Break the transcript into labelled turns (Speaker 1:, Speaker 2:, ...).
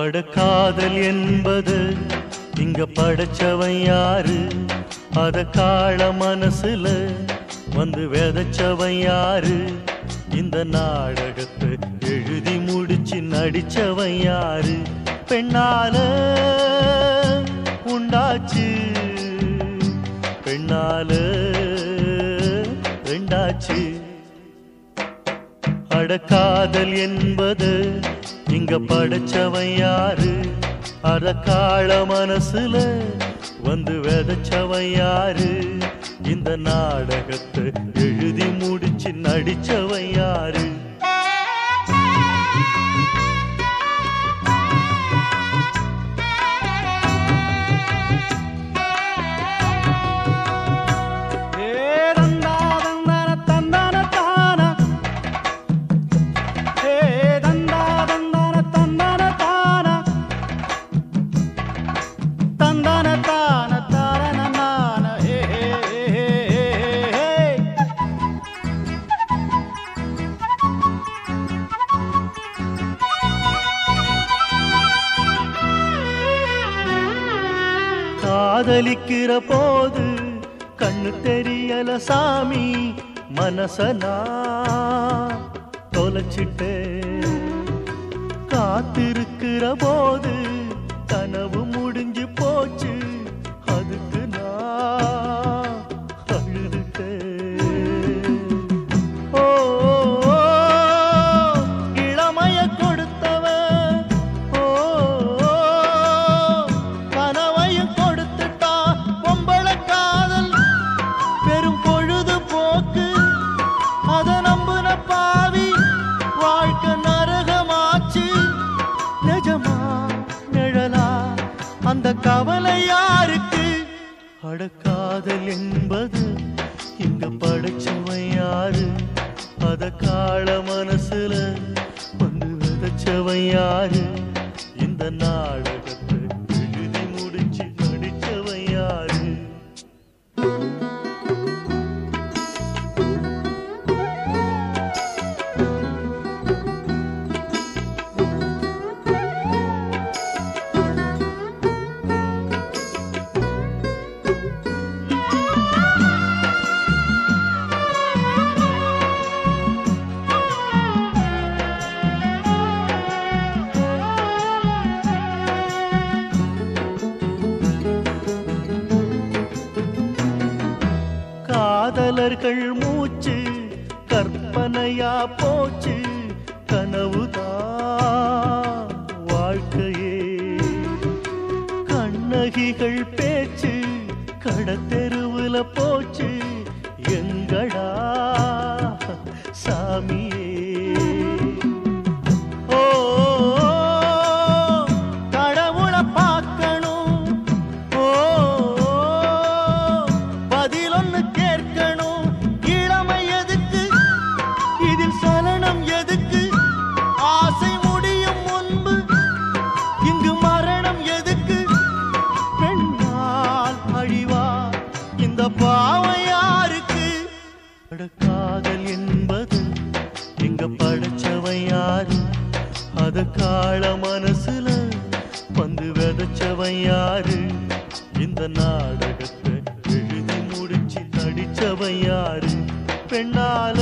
Speaker 1: படக்காதல் என்பது இங்க படைச்சவன் யாரு? அத கால மனசுல வந்து விதைச்சவன் யாரு? இந்த நாடகத்தை எழுதி முடிச்சு நடிச்சவன் யாரு? பெண்ணால உண்டாச்சு. பெண்ணால ரெண்டாச்சு. படக்காதல் என்பது இங்க படைச்சவன் யாரு? அத கால மனசுல வந்து விதைச்சவன் யாரு? இந்த நாடகத்தை எழுதி முடிச்சு நடிச்சவன் யாரு? காதலிக்கிற போது கண்ணு தெரியல சாமி மனசனா தொலைச்சிட்டு காத்திருக்கிற போது கவலை யாருக்கு? அடக்காதல் என்பது இங்க படைச்சவன் யாரு? அத கால மனசுல வந்து விதைச்சவன் யாரு? இந்த நாள் காதலர்கள் மூச்சு கற்பனையா போச்சு கனவுதான் வாழ்க்கையே. கண்ணகிகள் பேச்சு கடத்தெருவுல போச்சு. இங்க படைச்சவன் யாரு? அத கால மனசுல வந்து விதைச்சவன் யாரு? இந்த நாடகத்தை எழுதி முடிச்சு நடிச்சவன் யாரு? பெண்ணால